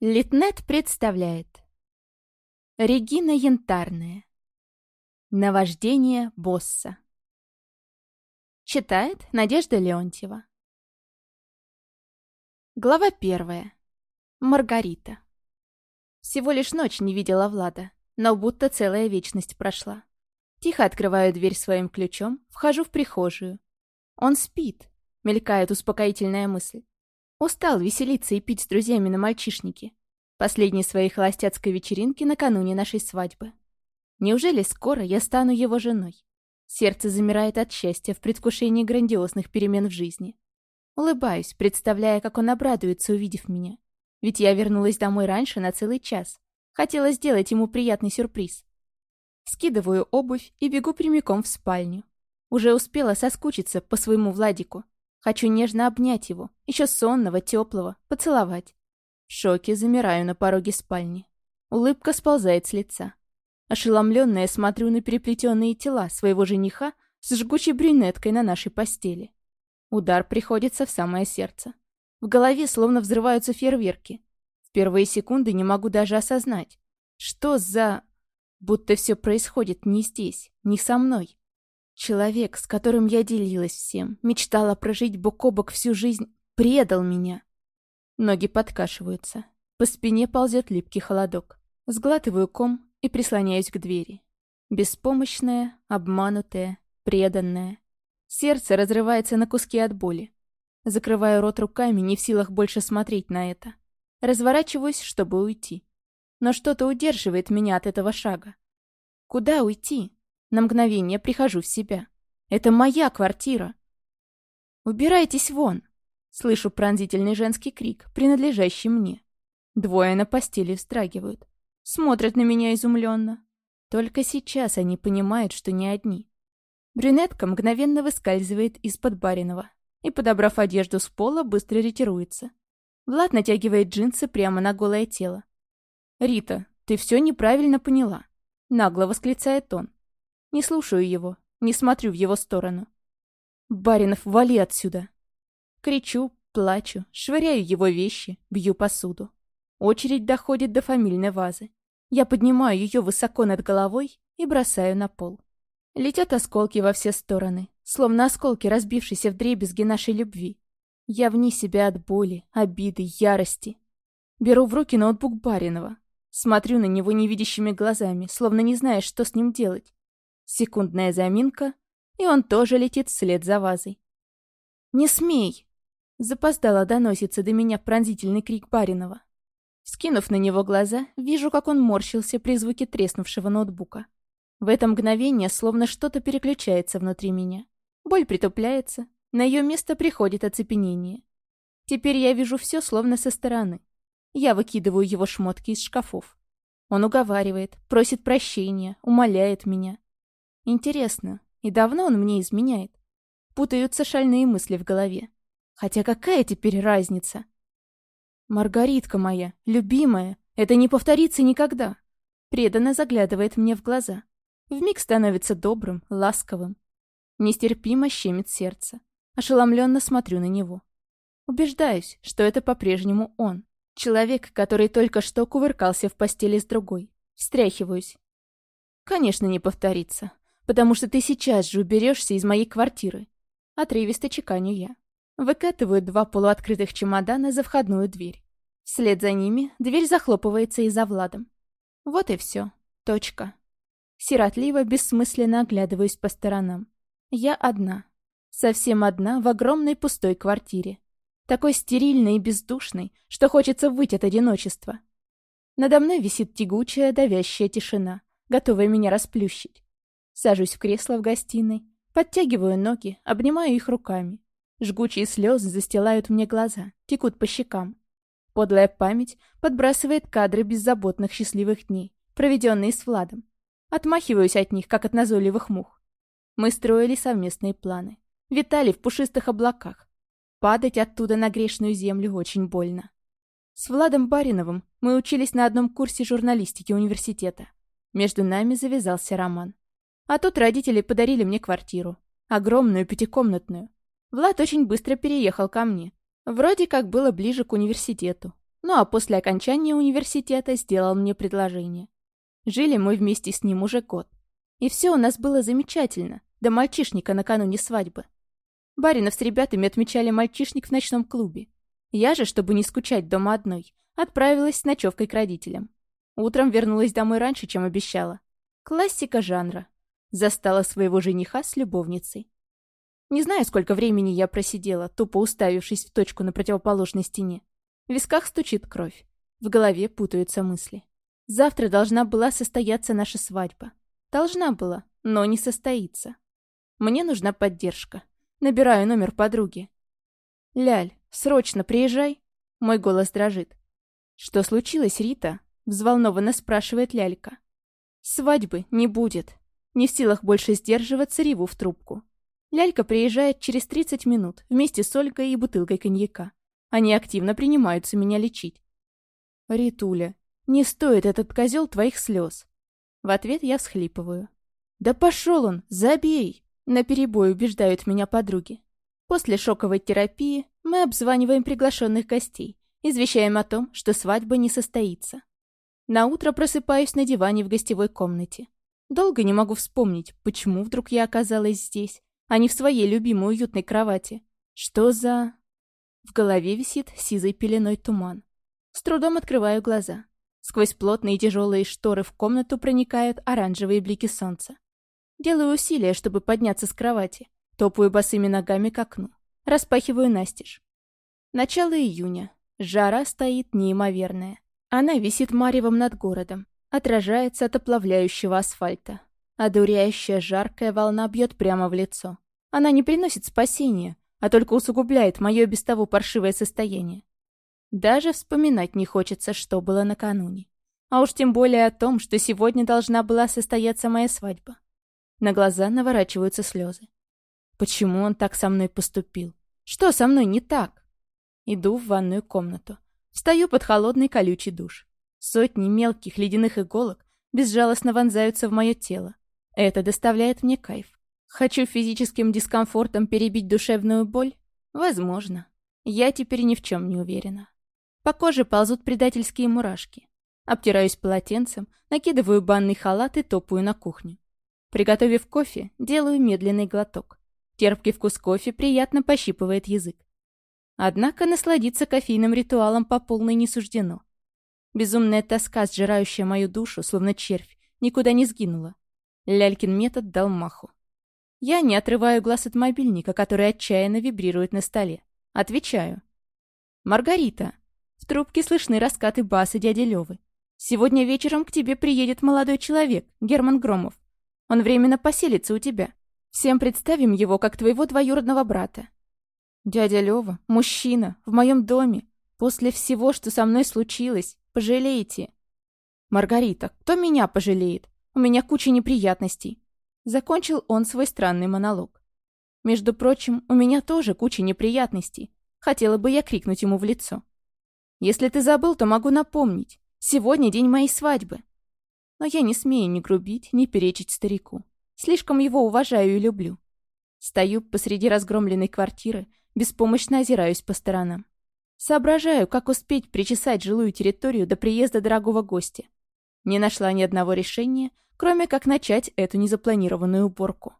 Литнет представляет Регина Янтарная Наваждение босса Читает Надежда Леонтьева Глава первая. Маргарита. Всего лишь ночь не видела Влада, но будто целая вечность прошла. Тихо открываю дверь своим ключом, вхожу в прихожую. Он спит, мелькает успокоительная мысль. Устал веселиться и пить с друзьями на мальчишнике. Последней своей холостяцкой вечеринки накануне нашей свадьбы. Неужели скоро я стану его женой? Сердце замирает от счастья в предвкушении грандиозных перемен в жизни. Улыбаюсь, представляя, как он обрадуется, увидев меня. Ведь я вернулась домой раньше на целый час. Хотела сделать ему приятный сюрприз. Скидываю обувь и бегу прямиком в спальню. Уже успела соскучиться по своему Владику. Хочу нежно обнять его, еще сонного, теплого, поцеловать. В шоке замираю на пороге спальни. Улыбка сползает с лица. Ошеломленная смотрю на переплетенные тела своего жениха с жгучей брюнеткой на нашей постели. Удар приходится в самое сердце. В голове словно взрываются фейерверки. В первые секунды не могу даже осознать. Что за... Будто все происходит не здесь, не со мной. Человек, с которым я делилась всем, мечтала прожить бок о бок всю жизнь, предал меня. Ноги подкашиваются. По спине ползет липкий холодок. Сглатываю ком и прислоняюсь к двери. Беспомощная, обманутая, преданная. Сердце разрывается на куски от боли. Закрываю рот руками, не в силах больше смотреть на это. Разворачиваюсь, чтобы уйти. Но что-то удерживает меня от этого шага. Куда уйти? На мгновение прихожу в себя. Это моя квартира. «Убирайтесь вон!» Слышу пронзительный женский крик, принадлежащий мне. Двое на постели вздрагивают. Смотрят на меня изумленно. Только сейчас они понимают, что не одни. Брюнетка мгновенно выскальзывает из-под Баринова и, подобрав одежду с пола, быстро ретируется. Влад натягивает джинсы прямо на голое тело. «Рита, ты все неправильно поняла», — нагло восклицает он. Не слушаю его, не смотрю в его сторону. «Баринов, вали отсюда!» Кричу, плачу, швыряю его вещи, бью посуду. Очередь доходит до фамильной вазы. Я поднимаю ее высоко над головой и бросаю на пол. Летят осколки во все стороны, словно осколки разбившейся вдребезги нашей любви. Я вне себя от боли, обиды, ярости. Беру в руки ноутбук Баринова. Смотрю на него невидящими глазами, словно не зная, что с ним делать. Секундная заминка, и он тоже летит вслед за вазой. «Не смей!» Запоздало доносится до меня пронзительный крик Баринова. Скинув на него глаза, вижу, как он морщился при звуке треснувшего ноутбука. В это мгновение словно что-то переключается внутри меня. Боль притупляется, на ее место приходит оцепенение. Теперь я вижу все словно со стороны. Я выкидываю его шмотки из шкафов. Он уговаривает, просит прощения, умоляет меня. Интересно, и давно он мне изменяет? Путаются шальные мысли в голове. Хотя какая теперь разница? Маргаритка моя, любимая, это не повторится никогда. Преданно заглядывает мне в глаза. Вмиг становится добрым, ласковым. Нестерпимо щемит сердце. Ошеломленно смотрю на него. Убеждаюсь, что это по-прежнему он. Человек, который только что кувыркался в постели с другой. Встряхиваюсь. Конечно, не повторится потому что ты сейчас же уберешься из моей квартиры. Отрывисто чеканю я. Выкатываю два полуоткрытых чемодана за входную дверь. Вслед за ними дверь захлопывается и за Владом. Вот и все. Точка. Сиротливо, бессмысленно оглядываюсь по сторонам. Я одна. Совсем одна в огромной пустой квартире. Такой стерильной и бездушной, что хочется выйти от одиночества. Надо мной висит тягучая, давящая тишина, готовая меня расплющить. Сажусь в кресло в гостиной, подтягиваю ноги, обнимаю их руками. Жгучие слезы застилают мне глаза, текут по щекам. Подлая память подбрасывает кадры беззаботных счастливых дней, проведенные с Владом. Отмахиваюсь от них, как от назойливых мух. Мы строили совместные планы. Витали в пушистых облаках. Падать оттуда на грешную землю очень больно. С Владом Бариновым мы учились на одном курсе журналистики университета. Между нами завязался роман. А тут родители подарили мне квартиру. Огромную пятикомнатную. Влад очень быстро переехал ко мне. Вроде как было ближе к университету. Ну а после окончания университета сделал мне предложение. Жили мы вместе с ним уже год. И все у нас было замечательно, до мальчишника накануне свадьбы. Баринов с ребятами отмечали мальчишник в ночном клубе. Я же, чтобы не скучать дома одной, отправилась с ночевкой к родителям. Утром вернулась домой раньше, чем обещала. Классика жанра. Застала своего жениха с любовницей. Не знаю, сколько времени я просидела, тупо уставившись в точку на противоположной стене. В висках стучит кровь. В голове путаются мысли. Завтра должна была состояться наша свадьба. Должна была, но не состоится. Мне нужна поддержка. Набираю номер подруги. «Ляль, срочно приезжай!» Мой голос дрожит. «Что случилось, Рита?» Взволнованно спрашивает Лялька. «Свадьбы не будет. Не в силах больше сдерживаться, реву в трубку. Лялька приезжает через 30 минут вместе с Ольгой и бутылкой коньяка. Они активно принимаются меня лечить. «Ритуля, не стоит этот козел твоих слез. В ответ я всхлипываю. «Да пошел он! Забей!» На перебой убеждают меня подруги. После шоковой терапии мы обзваниваем приглашенных гостей, извещаем о том, что свадьба не состоится. На утро просыпаюсь на диване в гостевой комнате. Долго не могу вспомнить, почему вдруг я оказалась здесь, а не в своей любимой уютной кровати. Что за... В голове висит сизой пеленой туман. С трудом открываю глаза. Сквозь плотные тяжелые шторы в комнату проникают оранжевые блики солнца. Делаю усилия, чтобы подняться с кровати. Топаю босыми ногами к окну. Распахиваю настежь. Начало июня. Жара стоит неимоверная. Она висит маревом над городом. Отражается от оплавляющего асфальта. Одуряющая жаркая волна бьет прямо в лицо. Она не приносит спасения, а только усугубляет мое без того паршивое состояние. Даже вспоминать не хочется, что было накануне. А уж тем более о том, что сегодня должна была состояться моя свадьба. На глаза наворачиваются слезы. Почему он так со мной поступил? Что со мной не так? Иду в ванную комнату. Встаю под холодный колючий душ. Сотни мелких ледяных иголок безжалостно вонзаются в мое тело. Это доставляет мне кайф. Хочу физическим дискомфортом перебить душевную боль? Возможно. Я теперь ни в чем не уверена. По коже ползут предательские мурашки. Обтираюсь полотенцем, накидываю банный халат и топаю на кухню. Приготовив кофе, делаю медленный глоток. Терпкий вкус кофе приятно пощипывает язык. Однако насладиться кофейным ритуалом по полной не суждено. Безумная тоска, сжирающая мою душу, словно червь, никуда не сгинула. Лялькин метод дал маху. Я не отрываю глаз от мобильника, который отчаянно вибрирует на столе. Отвечаю. «Маргарита, в трубке слышны раскаты баса дяди Лёвы. «Сегодня вечером к тебе приедет молодой человек, Герман Громов. Он временно поселится у тебя. Всем представим его как твоего двоюродного брата». «Дядя Лёва, мужчина, в моем доме. После всего, что со мной случилось, пожалеете». «Маргарита, кто меня пожалеет? У меня куча неприятностей». Закончил он свой странный монолог. «Между прочим, у меня тоже куча неприятностей. Хотела бы я крикнуть ему в лицо. Если ты забыл, то могу напомнить. Сегодня день моей свадьбы. Но я не смею ни грубить, ни перечить старику. Слишком его уважаю и люблю. Стою посреди разгромленной квартиры, беспомощно озираюсь по сторонам. Соображаю, как успеть причесать жилую территорию до приезда дорогого гостя. Не нашла ни одного решения, кроме как начать эту незапланированную уборку.